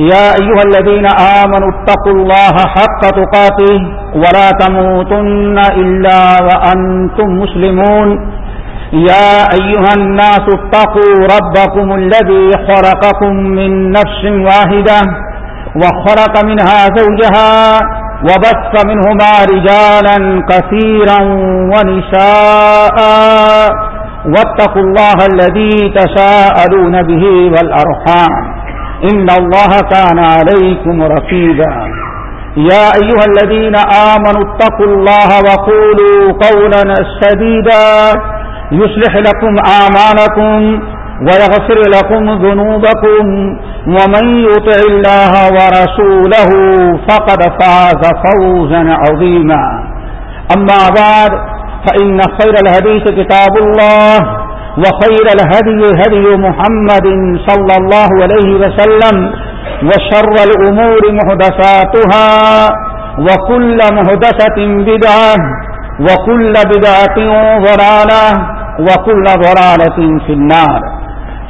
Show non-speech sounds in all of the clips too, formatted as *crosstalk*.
يا أيها الذين آمنوا اتقوا الله حق تقاته ولا تموتن إلا وأنتم مسلمون. يا أيها الناس اتقوا ربكم الذي خرقكم من نفس واحدة وخرق منها زوجها وبث منهما رجالا كثيرا ونساء واتقوا الله الذي تساءلون به والأرحام. إن الله كان عليكم رقيبا. يا أيها الذين آمنوا اتقوا الله وقولوا قولا سديدا. يصلح لكم آمانكم ويغفر لكم ذنوبكم. ومن يطع الله ورسوله فقد فاز فوزا عظيما. أما بعد، فإن خير الهديث كتاب الله. وخير الهدي هدي محمد صلى الله عليه وسلم وشر الأمور محدثاتها وكل محدثة بدعة وكل بدعة ضرالة وكل ضرالة في النار.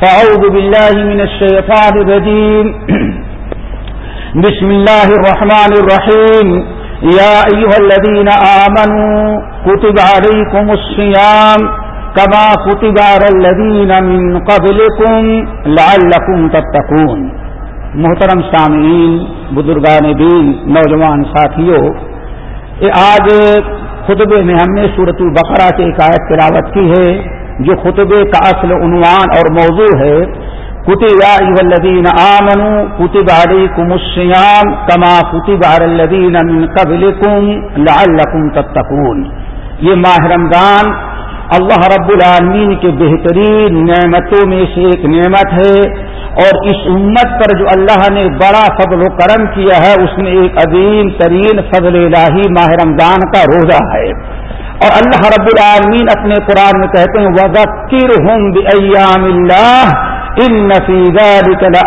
فأعوذ بالله من الشيطان الرجيم. *clears throat* بسم الله الرحمن الرحيم. يا أيها الذين آمنوا كتب عليكم الصيام کما فتبار الذین من قبلکم لعلکم تتقون۔ محترم سامعین بزرگان دین، نوجوان ساتھیوں آج خطبے میں ہم نے صورت البقرہ سے ایک آیت تلاوت کی ہے، جو خطبے کا اصل عنوان اور موضوع ہے۔ کتبہ الدین آمن کتب علیکم السیام کما کتبار الدین من قبلکم لعلکم تتقون۔ یہ ماہ رمضان اللہ رب العالمین کے بہترین نعمتوں میں سے ایک نعمت ہے اور اس امت پر جو اللہ نے بڑا فضل و کرم کیا ہے، اس میں ایک عظیم ترین فضل الہی ماہ رمضان کا روزہ ہے۔ اور اللہ رب العالمین اپنے قرآن میں کہتے ہیں وزکر ہوں ایام اللہ ان نفیز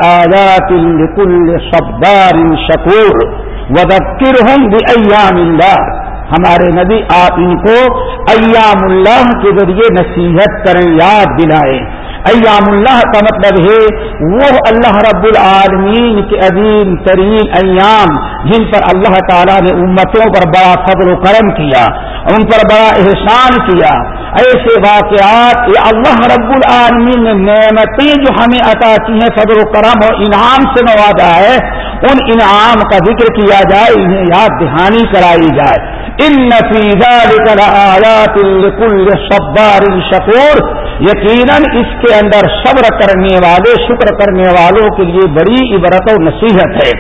آزاد کل صبار شکور وزکر ہوں ایام اللہ ہمارے نبی آپ ان کو ایام اللہ کے ذریعے نصیحت کریں، یاد دلائیں۔ ایام اللہ کا مطلب ہے، وہ اللہ رب العالمین کے عظیم ترین ایام جن پر اللہ تعالیٰ نے امتوں پر بڑا فضل و کرم کیا، ان پر بڑا احسان کیا۔ ایسے واقعات یہ اللہ رب العالمین نے نعمتیں جو ہمیں عطا کی ہیں، فضل و کرم اور انعام سے نوازا ہے، ان انعام کا ذکر کیا جائے، انہیں یاد دہانی کرائی جائے۔ ان صبار شکور یقیناً اس کے اندر صبر کرنے والے، شکر کرنے والوں کے لیے بڑی عبرت و نصیحت ہے۔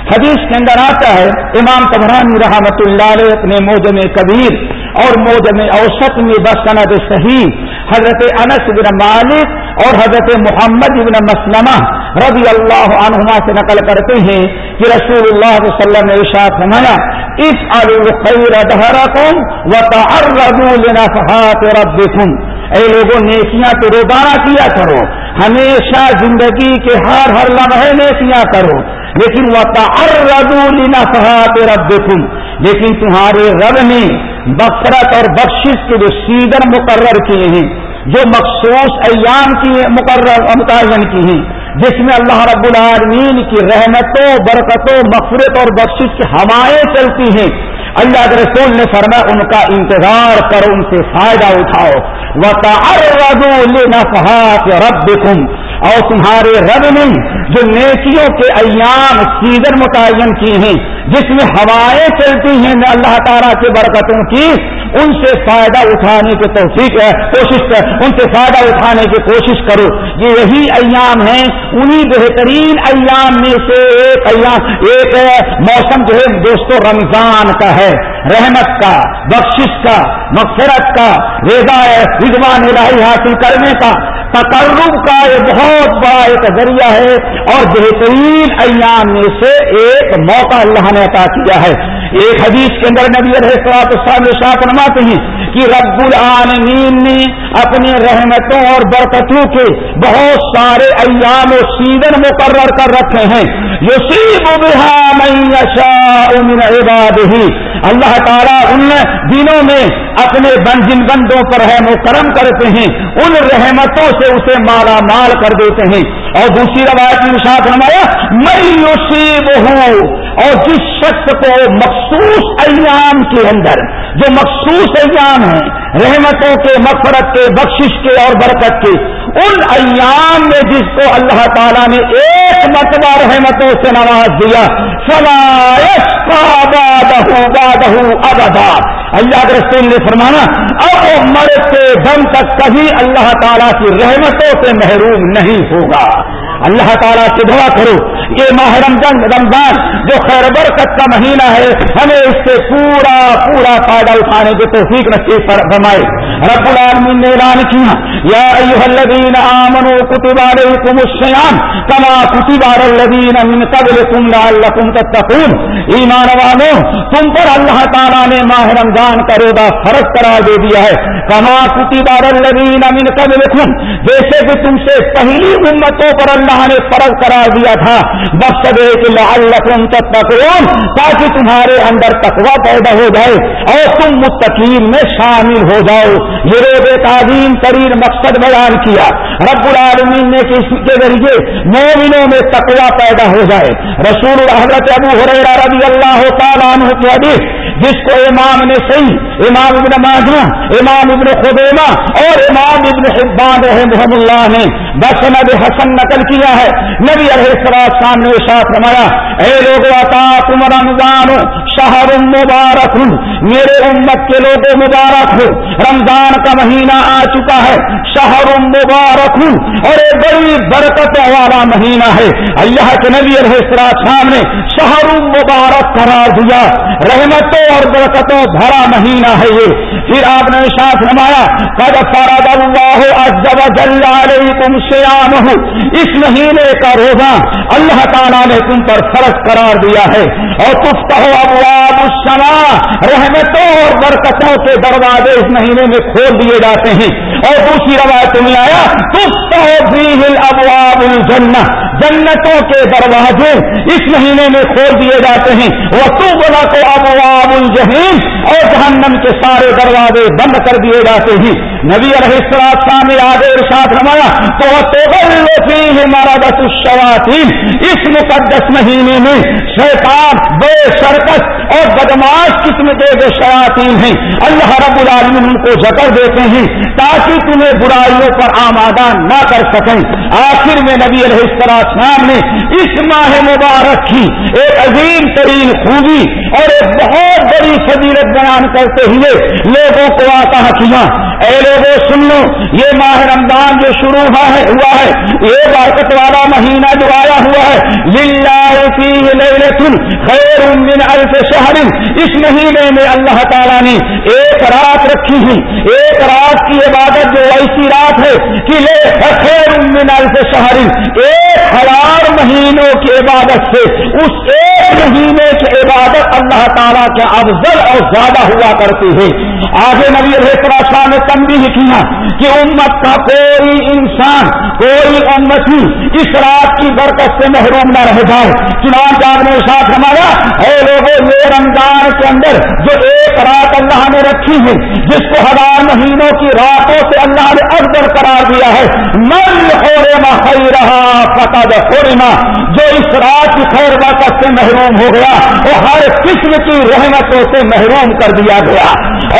حدیث کے اندر آتا ہے، امام تبرانی رحمت اللہ علیہ اپنے موجم کبیر اور موجم اوسط میں بسند صحیح۔ حضرت انس بن مالک اور حضرت محمد بن مسلمہ رضی اللہ عنہما سے نقل کرتے ہیں کہ رسول اللہ صلی اللہ علیہ وسلم نے ارشاد فرمایا اس الخیر دہرکم وتعرضوا لنفحات ربکم اے لوگوں نیکیاں تو روزانہ کیا کرو۔ ہمیشہ زندگی کے ہر ہر لمحے نیکیاں کرو۔ لیکن وہ نفحات ربکم لیکن تمہارے رب نے بفرت اور بخشش کے جو سیزن مقرر کیے ہیں، جو مخصوص ایام کی مقرر متعین کی ہیں جس میں اللہ رب العالمین کی رحمتوں، برکتوں مفرت اور بخشش کی ہوائیں چلتی ہیں۔ اللہ کے رسول نے فرما ان کا انتظار کرو، ان سے فائدہ اٹھاؤ۔ وہ تارفہات رب اور تمہارے رب نے جو نیکیوں کے ایام سیزن متعین کی ہیں، جس میں ہوائیں چلتی ہیں اللہ تعالیٰ کی برکتوں کی، ان سے فائدہ اٹھانے کی توفیق ہے، کوشش کر، ان سے فائدہ اٹھانے کی کوشش کرو۔ یہ یہی ایام ہیں، انہی بہترین ایام میں سے ایک ایام، ایک موسم جو ہے دوستو رمضان کا ہے۔ رحمت کا، بخشش کا مقصرت کا، رضا رضوان الہی حاصل کرنے کا۔ تقرب کا یہ بہت بڑا ایک ذریعہ ہے اور بہترین ایام میں سے ایک موقع اللہ نے عطا کیا ہے۔ ایک حدیث کے اندر نبی علیہ السلام نے شاہ فرماتے ہیں کہ رب العالمین نے اپنی رحمتوں اور برکتوں کے بہت سارے ایام و سیزن مقرر کر رکھے ہیں۔ من عباده۔ اللہ تعالیٰ ان دنوں میں اپنے بن جن بندوں پر ہے کرم کرتے ہیں۔ ان رحمتوں سے اسے مالا مال کر دیتے ہیں۔ اور دوسری روایت میں ساتھ نمایا میں یوسیب ہوں اور جس شخص کو مخصوص ایام کے اندر، جو مخصوص ایام ہیں، رحمتوں کے مفرت کے، بخشش کے اور برکت کے ان ایام میں جس کو اللہ تعالیٰ نے ایک مرتبہ رحمتوں سے نواز دیا ابدا اللہ کے رسول نے فرمانا اب مرتے دم تک کبھی اللہ تعالیٰ کی رحمتوں سے محروم نہیں ہوگا۔ اللہ تعالیٰ سے دعا کرو، یہ ماہ رمضان رمضان جو خیر برکت کا مہینہ ہے، ہمیں اس سے پورا پورا فائدہ اٹھانے کی توفیق نصیب فرمائے۔ رب العالمین نے اعلان کیا یا ایوہ الذین آمنوا کتب علیکم السیام کما کتب علی الذین من قبلکم لعلکم تتقون۔ ایمان والو، تم پر اللہ تعالیٰ نے ماہ رمضان کا روزہ فرض قرار دے دیا ہے۔ کما کتب علی الذین من قبلکم، جیسے کہ تم سے پہلی امتوں پر اللہ نے فرض قرار دیا تھا۔ مقصد کہ لعلکم تتقون، تاکہ تمہارے اندر تقوی پیدا ہو جائے اور تم متقین میں شامل ہو جاؤ۔ یہ روز تعظیم ترین مقصد بیان کیا۔ رب العالمین نے اس کے ذریعے مومنوں میں تقوا پیدا ہو جائے۔ رسول حضرت ابو حریرہ رضی اللہ تعالیٰ عنہ کی حدیث، جس کو امام نے صحیح، امام ابن ماجہ، امام ابن خدیمہ اور امام ابن حبان رحمہ اللہ نے بسند حسن نقل کیا ہے۔ نبی علیہ السلام شام نے ساتھ رمایا اے لوگ عطا تم رمضان، شہر مبارک ہوں میرے امت کے لوگوں مبارک ہو رمضان کا مہینہ آ چکا ہے، شہر مبارک ہوں اور ایک بڑی برکت والا مہینہ ہے۔ اللہ کے نبی علیہ السلام نے شہر مبارک قرار دیا۔ رحمتوں اور برکتوں بھرا مہینہ ہے یہ۔ پھر آپ نے ساتھ نمایا قد فرد اللہ عز و جل علیکم سیام اس مہینے کا روزہ اللہ تعالیٰ نے تم پر فرض قرار دیا ہے۔ اور تفتح ابواب السماء، رحمتوں اور برکتوں کے دروازے اس مہینے میں کھول دیے جاتے ہیں۔ اور دوسری روایت میں آیا، تفتح فیہ الابواب الجنہ جنتوں کے دروازے اس مہینے میں کھول دیے جاتے ہیں۔ وہ تو بلا کو ابواب الجہین اور جہنم کے سارے دروازے بند کر دیے جاتے ہیں۔ نبی علیہ السلام نے آگے ارشاد رمایا تو ہمارا دس الشواتین اس مقدس مہینے میں شیطان بے شرکت اور بدماش قسم کے جو شیاطین ہیں، اللہ رب العالمین ان کو جکڑ دیتے ہیں تاکہ تمہیں برائیوں پر آمادہ نہ کر سکیں۔ آخر میں نبی علیہ السلام نے اس ماہ مبارک کی ایک عظیم ترین خوبی اور ایک بہت بڑی فضیلت بیان کرتے ہوئے لوگوں کو آتا کیا۔ اے لوگوں، سن لو، یہ ماہ رمضان جو شروع ہوا ہے ہوا ہے۔ یہ برکت والا مہینہ جو آیا ہوا ہے۔ خیر من الف شہر اس مہینے میں اللہ تعالیٰ نے ایک رات رکھی ہوئی، ایک رات کی عبادت جو ایسی رات ہے کہ لے خیر من الف شہر، ایک ہزار مہینوں کی عبادت سے، اس ایک مہینے کی عبادت اللہ تعالیٰ کے افضل اور زیادہ ہوا کرتی ہے۔ آگے نبی شاہ نے تنبی کیا کہ امت کا کوئی انسان، کوئی امتی اس رات کی برکت سے محروم نہ رہ جائے۔ چنان جان نے ساتھ ہمارا اے لوگوں یہ رمضان کے اندر جو ایک رات اللہ نے رکھی ہے، جس کو ہزار مہینوں کی راتوں سے اللہ نے افضل قرار دیا ہے، من ہو رہا رہا فتح ہو جو اس رات کی خیر برکت سے محروم ہو گیا، وہ ہر قسم کی رحمتوں سے محروم کر دیا گیا۔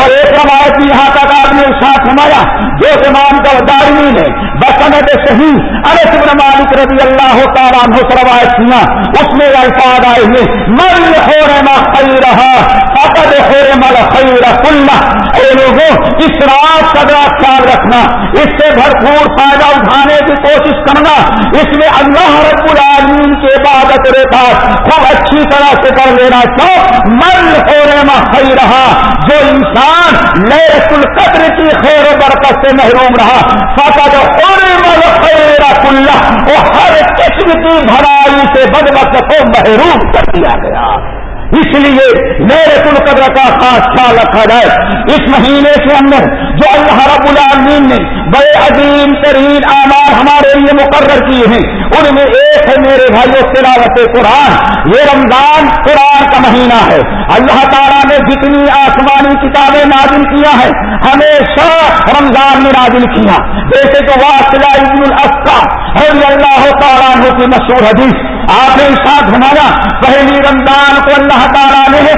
اور ایک روایت یہاں تک آپ نے ساتھ ہمارا جو امام کا دارمی نے بسنت صحیح ارے ابن مالک رضی اللہ تعالیٰ عنہ سے روایت سنا، اس میں الفاظ آئے ہوئے من ہو رہا خی رہا فقد ہو مل خیر کلّا اے لوگوں اس رات کا بڑا خیال رکھنا، اس سے بھرپور فائدہ اٹھانے کی کوشش کرنا، اس میں اللہ رب العالمین کے عبادت رہتا خوب اچھی طرح سے کر لینا چاہو۔ من ہو رہا خی رہا جو انسان انسان القدر کی خیر و برکت سے محروم رہا فقط سارے خیر کلّہ، وہ ہر قسم کی بھرائی سے بد کو محروم کر دیا گیا۔ اس لیے میرے کل قدر کا خاص خیال رکھا جائے۔ اس مہینے کے اندر جو اللہ رب العالمین نے بڑے عظیم ترین آمار ہمارے لیے مقرر کیے ہیں، ان میں ایک ہے میرے بھائیوں تلاوت قرآن۔ یہ رمضان قرآن کا مہینہ ہے۔ اللہ تعالیٰ نے جتنی آسمانی کتابیں نازل کیا ہے ہمیشہ رمضان میں نازل کیا۔ جیسے کہ واصلہ ابن الاسقا رضی اللہ تعالیٰ کی مشہور حدیث۔ آپ نے ساتھ ہمارا پہلی رمضان کو اللہ تعالیٰ نے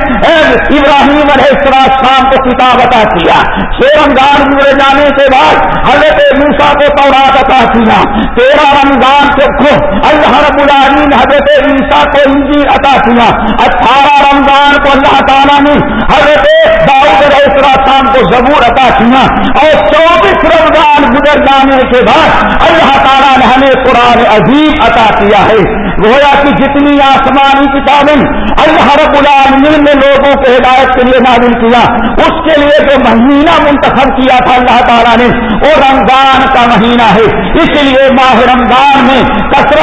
ابراہیم علیہ السلام کو کتاب عطا کیا۔ چھ رمضان جڑے جانے کے بعد حضرت موسا کو تورات عطا کیا۔ تیرہ رمضان کو اللہ رب العالمین حضرت عیسیٰ کو انجی عطا کیا۔ اٹھارہ رمضان کو اللہ تعالیٰ نے حضرت داؤد علیہ السلام کو ضبور عطا کیا۔ اور چوبیس رمضان گزر جانے کے بعد اللہ تعالیٰ نے ہمیں قرآن عظیم عطا کیا ہے۔ گویا کی جتنی آسمانی کتابیں اللہ رب العالمین نے لوگوں کو ہدایت کے لیے نازل کیا، اس کے لیے جو مہینہ منتخب کیا تھا اللہ تعالیٰ نے، وہ رمضان کا مہینہ ہے۔ اس لیے ماہ رمضان میں کثرت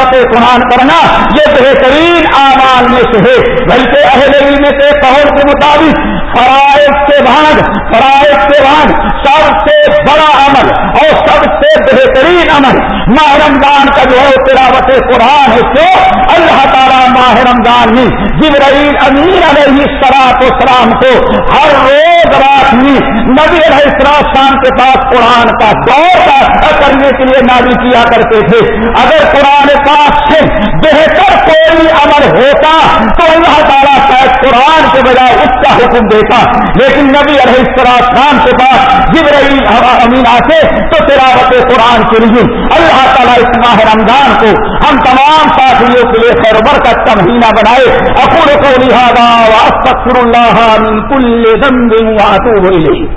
تلاوت قرآن کرنا یہ بہترین آمال میں سے ہے۔ بلکہ اہل علم کے قول کے مطابق فرائض کے بعد فرائض کے بعد سب سے بڑا عمل اور سب سے بہترین عمل۔ ماہ رمضان کا جو ہے تلاوت قرآن ہے کیوں اللہ تعالیٰ ماہ رمضان میں جبرائیل امین علیہ سراط و سلام کو ہر روز رات میں نبی علیہ السلام کے پاس قرآن کا دور کرنے کے لیے نازل کیا کرتے تھے۔ اگر قرآن پاک سے بہتر کوئی عمل ہوتا تو اللہ تعالیٰ شاید قرآن کے بجائے اس کا حکم دیتا۔ لیکن نبی علیہ السلام کے پاس جبرائیل امین آتے تو تلاوت قرآن کے لیے اللہ تعالیٰ اس ماہ رمضان کو ہم تمام ساتھیوں کے لیے خیر برکت کا مہینہ بنائے۔ اکور کو لہٰذا واسطر اللہ من کل ذنب واتوب الیہ۔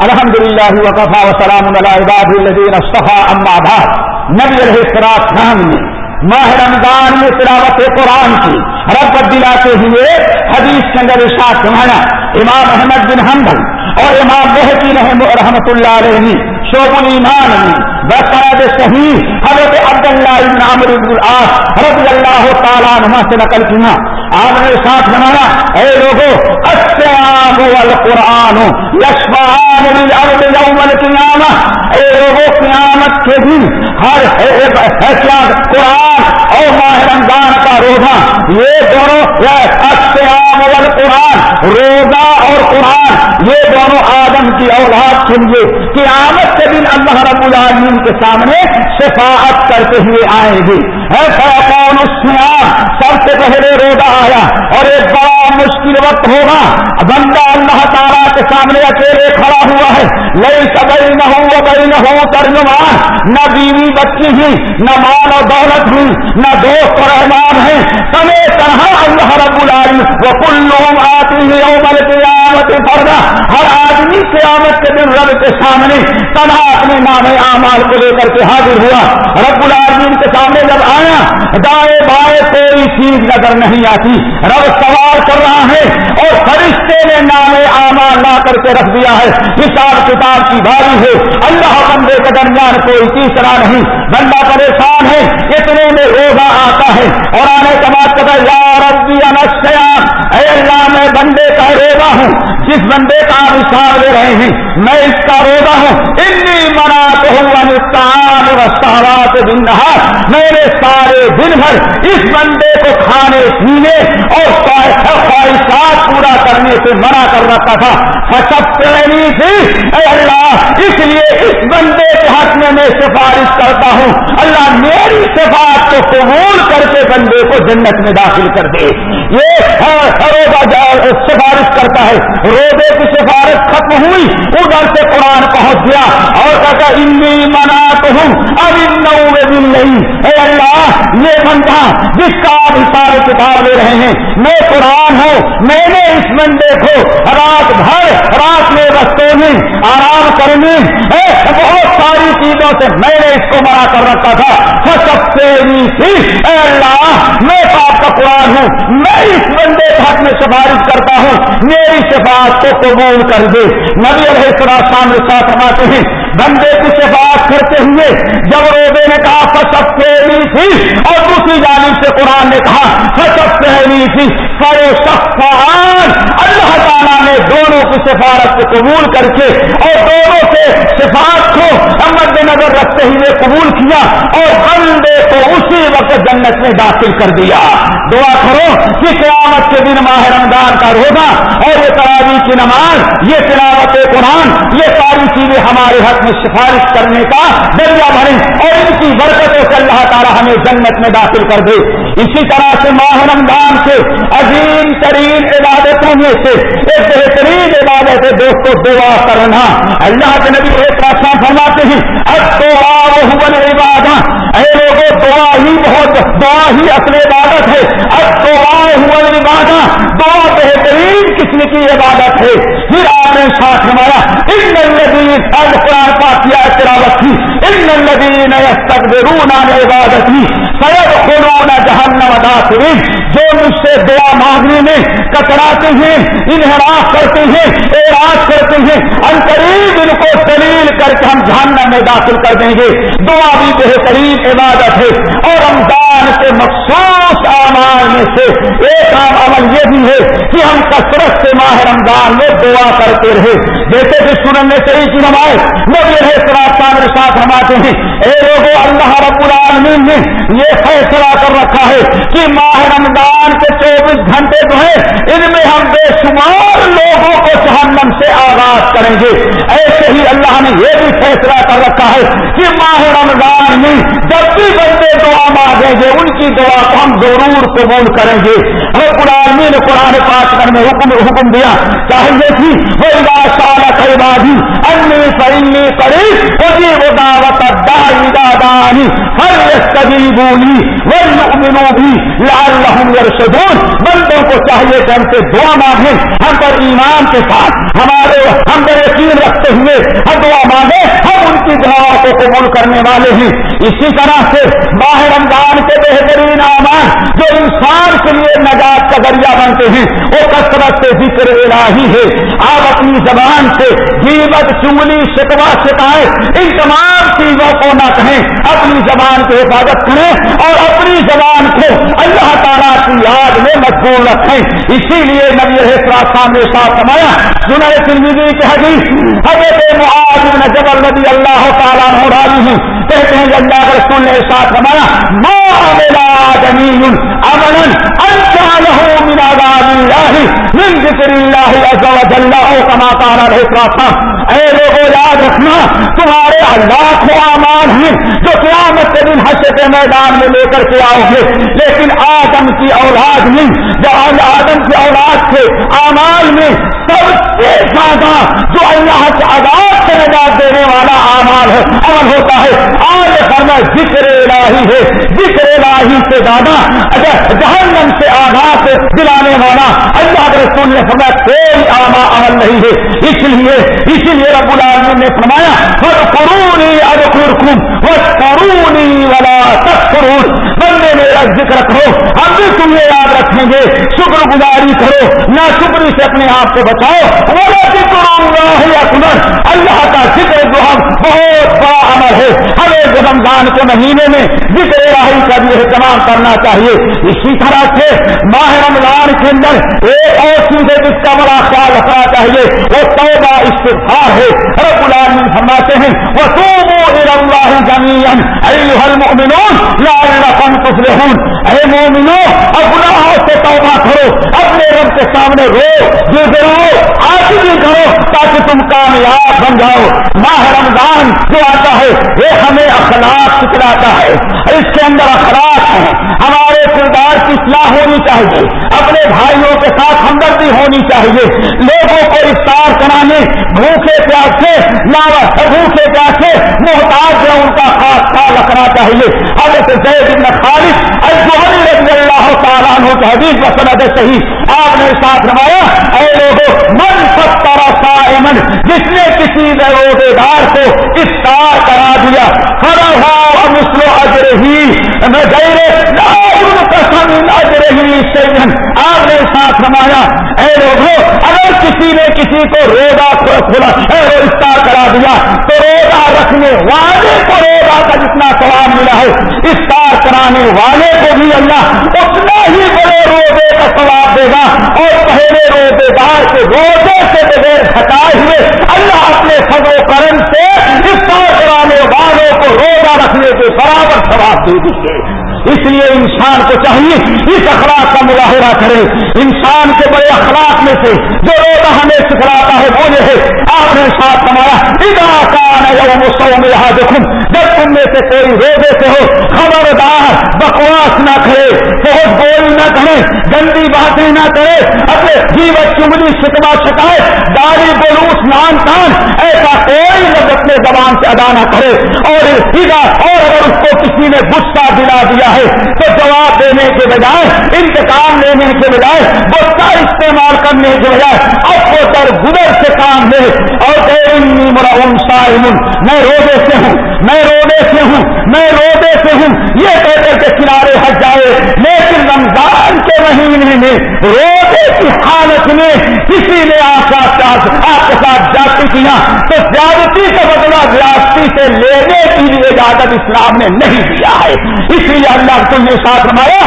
الحمد للہ وقفا وسلام عباد الدین صفا اما بعد۔ نبی علیہ السلام نے ماہ رمضان میں تلاوت قرآن کی۔ رب دلاتے ہوئے حدیث کے اندر ارشاد سمایا امام احمد بن حنبل اور امام بحتی رحمت اللہ علیہ شوب المان میں بسرد صحیح حضرت عبداللہ ابن عمر بن العاص رضی اللہ تعالیٰ نما سے نقل کیا آپ نے ساتھ بنایا اے لوگوں السلام والقرآن یشفعان للارض یوم القیامہ اے لوگوں قیامت کے دن ہر قرآن اور ماہ رمضان کا روزہ، یہ دونوں اختیام قرآن، روزہ اور قرآن، یہ دونوں آدم کی اولاد کے لیے۔ قیامت کے دن اللہ رب العالمین کے سامنے شفاعت کرتے ہوئے آئیں گے۔ کون سب سے پہلے روزہ آیا اور ایک بڑا مشکل وقت ہوگا۔ بندہ اللہ تعالیٰ کے سامنے اکیلے کھڑا ہوا ہے۔ لئی سبئی نہ ہو بئی نہ ہو ترجمان نہ بیوی بچی ہوئی نہ مال اور دولت ہوئی نہ دوست اور احمد ہیں سمے طرح اللہ رب العالم وہ کل لوگ آتی ہیں عمر قیامت پردہ قیامت کے دن رب کے سامنے تنہا اپنے نام اعمال کو لے کر کے حاضر ہوا۔ رب العالمین کے سامنے جب آیا، دائیں بائیں کوئی چیز نظر نہیں آتی۔ رب سوال کر رہا ہے اور فرشتے نے نام آمان لا کر کے رکھ دیا ہے۔ حساب کتاب کی بھاری ہے۔ اللہ بندے کے درمیان کوئی تیسرا نہیں۔ بندہ پریشان ہے، اتنے میں روزہ آتا ہے اور آنے کا بات کرتا ہے، یا ربی انسیا اے اللہ، میں بندے کا روزہ ہوں، جس بندے کا آپ اشار لے رہے ہیں، میں اس کا روزہ ہوں۔ اتنی منا تو ہوں دن رہا میں نے سارے دن بھر اس بندے کو کھانے، پینے اور خواہشات پورا کرنے سے منع کر رکھا تھا۔ تھی۔ اے اللہ، اس لیے اس بندے کے حق میں میں سفارش کرتا ہوں۔ اللہ میری سفارش کو قبول کر کے بندے کو جنت میں داخل کر دے۔ یہ سفارش کرتا ہے۔ روزے کی سفارش ختم ہوئی۔ ادھر سے قرآن پہنچ گیا اور کہتا انی منا تو ہوں اب ان دن نہیں اے اللہ، یہ بندہ جس کا آپ سارے کتاب لے رہے ہیں، میں قرآن ہوں، میں نے اس بندے کو رات بھر رات میں رستے میں آرام کرنے بہت ساری چیزوں سے میں نے اس کو منع کر رکھا تھا۔ سب سے اے اللہ، میں پاپ کا قرآن ہوں، میں اس بندے کے حق میں سفارش کرتا ہوں، میری سفارش کو قبول کر دے۔ نبی علیہ السلام نے ساتھ ہیں بندے کی شفاعت کرتے ہوئے جب روبے نے کہا فصب پھیلی تھی، اور دوسری جانب سے قرآن نے کہا فصب پھیلی تھی سرو شفان اللہ تعالیٰ نے دونوں کی سفارت کو قبول کر کے اور دونوں سے صفات کو مد نظر رکھتے ہوئے قبول کیا اور بندے کو اسی وقت جنت میں داخل کر دیا۔ دعا کرو کہ قیامت کے دن ماہ رمضان کا روزہ اور یہ تراوی کی نماز، یہ تلاوت قرآن، یہ ساری چیزیں ہمارے حق میں سفارش کرنے کا ذریعہ بنے اور ان کی برکتوں سے اللہ تعالیٰ ہمیں جنت میں داخل کر دے۔ اسی طرح سے ماہ رمضان کے عظیم ترین عبادتوں میں سے ایک بہترین عبادت ہے دوستوں دعا کرنا۔ اللہ کے نبی ایک راستہ فرماتے ہیں اب تو عبادت اے لوگوں دعا ہی بہت دعا ہی اصل عبادت ہے۔ اب تو عبادت دعا بہترین قسم کی عبادت ہے؟ پھر آپ نے ساتھ ہمارا ان قرآن پاک کیا تلاوت کی، ان الذين يستكبرون عن عبادتي سيدخلون جهنم داخلين جو مجھ سے دعا مانگنے میں کتراتے ہیں، انحراف کرتے ہیں اعراض کرتے ہیں، ان قریب ان کو دلیل کر کے ہم جہنم میں داخل کر دیں گے۔ دعا بھی بہترین عبادت ہے اور ہم رمضان کے مخصوص اعمال میں سے ایک عام عمل یہ بھی ہے کہ ہم کثرت سے ماہ رمضان میں دعا کرتے رہے۔ جیسے کہ سنن میں صحیح کی نمائش نبی رہے سراب ساتھ ہماتے ہیں، اے لوگوں اللہ رب العالمین نے یہ فیصلہ کر رکھا ہے کہ ماہ رمضان کے چوبیس گھنٹے جو ہیں، ان میں ہم بے شمار لوگ لوگوں کو جہنم سے آغاز کریں گے۔ ایسے ہی اللہ نے یہ بھی فیصلہ کر رکھا ہے کہ ماہ رمضان میں جب بھی بندے دعا مانگیں گے، ان کی دعا کو ہم ضرور قبول کریں گے۔ رب العالمین نے قرآن پاک کرنے حکم حکم دیا۔ چاہیے تھی، وہ سال خریدی انی فری قریب اسی وہ دعوت داری دادانی ہر کبھی بولی وہ بھی لال رحم یرشدون۔ بندوں کو چاہیے کہ ہم سے دعا مانگیں۔ ہم پر ایمان کے ساتھ ہمارے ہم پر یقین رکھتے ہوئے ہم دعا مانگے ہم ان کی دعا کو قبول کرنے والے ہیں۔ اسی طرح سے ماہ رمضان کے بہترین اعمال جو انسان کے لیے نجات کا ذریعہ بنتے ہیں، وہ کثرت سے ذکر الہی ہے۔ آپ اپنی زبان سے جیوت چنگلی شکوا شکایت، ان تمام چیزوں کو نہ کہیں، اپنی زبان کی حفاظت کریں اور اپنی زبان کو اللہ تعالیٰ کی یاد میں مشغول رکھیں۔ اسی لیے نبی سامنے ساتھ سمایا سنر سنجی کے حدیث، حضرت معاذ بن جبل نبی اللہ تعالیٰ ہو ہوں کہتے ہیں اللہ کے رسول نے ساتھ ہمارا ما ملا جمین امن اچھا لہو من عذاب اللہ من ذکر اللہ عز و جل او کما قال علیہ السلام اے لوگوں یاد رکھنا تمہارے اللہ کو امان ہیں جو قیامت کے دن حشر کے میدان میں لے کر کے آؤ گے. لیکن آدم کی اولاد نہیں. جو آدم کی اولاد کے امان میں سب سے زیادہ جو اللہ کے آزاد سے نجات دینے والا اعمال ہے، عمل ہوتا ہے. آج فرما ذکر الہی ہے۔ ذکر الہی سے زیادہ اگر جہنم سے آغاز دلانے والا اللہ کے رسول نے فرمایا کوئی آما عمل نہیں ہے۔ اس لیے اسی لیے رب العالمین نے فرمایا ہر قرونی ادخرکم واشکرونی ولا تکفرون بندے میرا ذکر کرو، ہم بھی تمہیں یاد رکھیں گے۔ شکر گزاری کرو، نہ شکری سے اپنے آپ کو بچاؤ۔ ولا ذکر اللہ اکبر اللہ کا ذکر جو ہم بہت بڑا عمل ہے ہمیں رمضان کے مہینے میں ذکر راہی کا بھی اہتمام کرنا چاہیے۔ اسی طرح سے ماہ رمضان کے اندر ایک اور چیز ہے جس کا بڑا خیال رکھنا چاہیے، وہ توبہ استفار ہے۔ رب العالمین فرماتے ہیں وہ توبو اللہ جمین ایوہ المؤمنون لعلکم تفلحون اے مومنو گناہوں سے توبہ کرو. اپنے رب کے سامنے رو. جو ضرور آج بھی کرو تاکہ تم کامیاب بن جاؤ. ماہ رمضان جو آتا ہے، یہ ہمیں اخلاق سکھلاتا ہے. اس کے اندر اخلاق ہے ہمارے کردار کی اصلاح ہونی چاہیے. اپنے بھائیوں کے ساتھ ہمدردی ہونی چاہیے. لوگوں کو افطار کرانے، بھوکے پیاسے بھوکے پیاسے محتاج ہے ان کا خاص خیال رکھنا چاہیے۔ حضرت زید بن خالد الجوہری رضی اللہ تعالیٰ عنہ کے حدیث و صحیح آپ نے ساتھ روایا اے لوگوں من سب سائمن جس نے کسی روزے دار کو افطار کرا دیا خرا مسلو اجر ہی میں گئے اجر ہی آپ نے ساتھ رمایا اے لوگوں، اگر کسی نے کسی کو روزہ کھلا رشتہ کرا دیا، تو روزہ رکھنے والے کو روزہ کا جتنا سوال ملا ہے، افطار کرانے والے کو بھی اللہ اتنا ہی بڑے روزے کا سواب دے گا۔ اور پہلے روزے دار کے روزے سے بغیر ہٹائے ہوئے اللہ اپنے فضو کرم سے افطار کرانے والوں کو روزہ رکھنے کے برابر دے دیں اس لیے انسان کو چاہیے اس اخلاق کا مظاہرہ کرے۔ انسان کے بڑے اخلاق میں سے جو روزہ ہمیں سکھلاتا ہے وہ یہ ہے، آپ نے ساتھ کمایا سو میں یہاں دیکھوں جب تم میں سے کوئی روزے سے ہو، خبردار، بکواس نہ کرے، بہت بول نہ کرے، گندی باتیں نہ کرے، اپنے جیو چمنی شکوا چھکائے داری بلوس نان تان، ایسا کوئی لفظ اپنے زبان سے ادا نہ کرے۔ اور اور اگر اس کو کسی نے غصہ دلا دیا ہے تو جواب دینے کے بجائے، انتقام لینے کے بجائے غصہ استعمال کرنے کے بجائے، اب وہ در گزر سے کام لے۔ اور میں روزے سے ہوں، میں روزے سے ہوں، میں روزے سے ہوں۔ یہ کہہ کر کے کنارے ہٹ جائے۔ لیکن رمضان کے مہینے میں روزے کی حالت میں کسی نے آپ کا زیادتی کیا تو زیادتی کا بدلا زیادتی سے لینے کی بھی اجازت اسلام نے نہیں دیا ہے۔ اس لیے اللہ تم نے ساتھ رمایا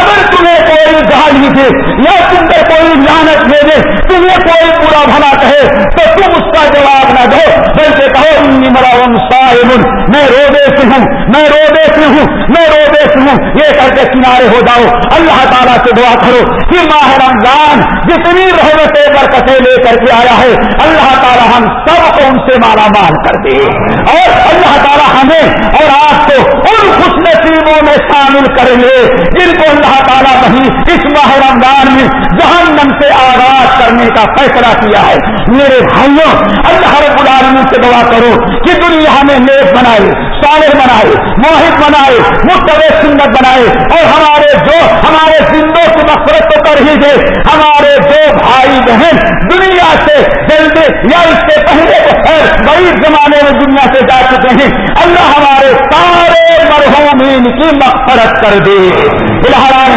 اگر تمہیں کوئی گالی دے یا تم پہ کوئی لانت دے دے تمہیں کوئی برا بھلا کہے تو تم اس کا جواب نہ دو، بلکہ کہو، انی مرا صاحب میں روبے سے ہوں، میں روبے سے ہوں، میں روبے سے ہوں۔ یہ کر کے کنارے ہو جاؤ۔ اللہ تعالیٰ سے دعا کرو کہ ماہ رمضان جتنی رحمتیں برکتیں لے کر کے آیا ہے، اللہ تعالیٰ ہم سب کو ان سے مالا مال کر دے۔ اور اللہ تعالیٰ ہمیں اور آپ کو ان خوش نصیبوں میں شامل کریں گے، جن کو اللہ تعالیٰ نہیں اس ماہ رمضان میں جہنم سے آغاز کرنے کا فیصلہ کیا ہے۔ میرے بھائیوں، اللہ رب العالمین سے دعا کرو کہ دنیا میں نیک بنائے۔ صالح بنائے موہد بنائے مختلف سنت بنائے اور ہمارے جو ہمارے زندوں کی نفرت تو کر ہی دے، ہمارے جو بھائی بہن دنیا سے جلدی یا اس سے پہلے خیر بڑی زمانے میں دنیا سے جا چکے ہیں۔ اللہ ہمارے سارے مرحومین کی مغفرت کر دے۔ الحال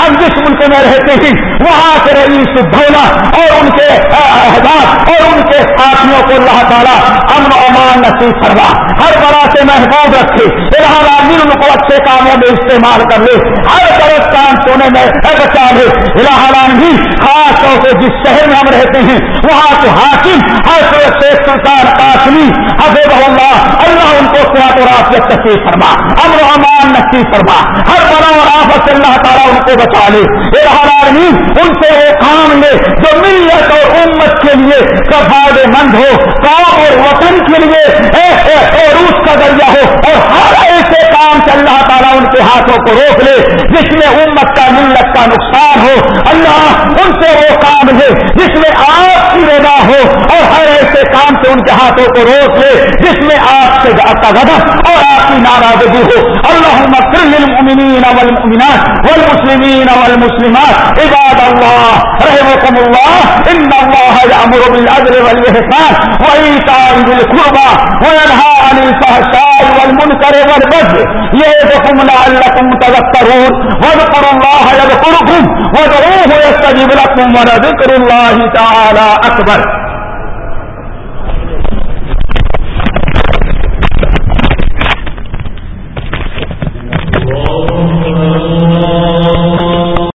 ہم جس ملک میں رہتے ہیں، وہاں کے رئیس بھولا اور ان کے احباب اور ان کے ساتھیوں کو اللہ تعالیٰ امن امان نصیب فرما۔ ہر بڑا سے میں محبوب رکھے الحال ان کو اچھے کاموں میں استعمال کر لے، ہر طرف کام سونے میں بچا لے۔ الحال بھی خاص طور سے جس شہر میں ہم رہتے ہیں، وہاں کے حاکم، ہر طرف سے سلطان قاسمی حضرت اللہ اللہ ان کو صحت اور آفیت نصیب فرما امن امان نصیب فرما، ہر بڑا اور آفت سے اللہ تعالیٰ ان کو بچا لے۔ الہ الحال ان سے وہ کام لے جو ملت اور امت کے لیے فائدے مند ہو قوم اور وطن کے لیے اے اے اے روس کا ذریعہ ہو اور ہر ایسے کام سے اللہ تعالیٰ ان کے ہاتھوں کو روک لے، جس میں امت کا ملت کا نقصان ہو، اللہ ان سے وہ کام لے، جس میں آپ کی رضا ہو اور ہر ایسے کام سے ان کے ہاتھوں کو روک لے، جس میں آپ سے کا غضب اور آپ کی ناراضگی ہو۔ اللہ للمؤمنین والمؤمنات والمسلمین والمسلمات۔ عباد اللہ رحمكم الله ان الله يأمر بالعدل والإحسان وإيتاء ذي القربى وينهى عن الفحشاء والمنكر والبغي يعظكم لعلكم تذكرون واذكروا الله يذكركم وادعوه يستجب لكم ولذكر الله تعالى أكبر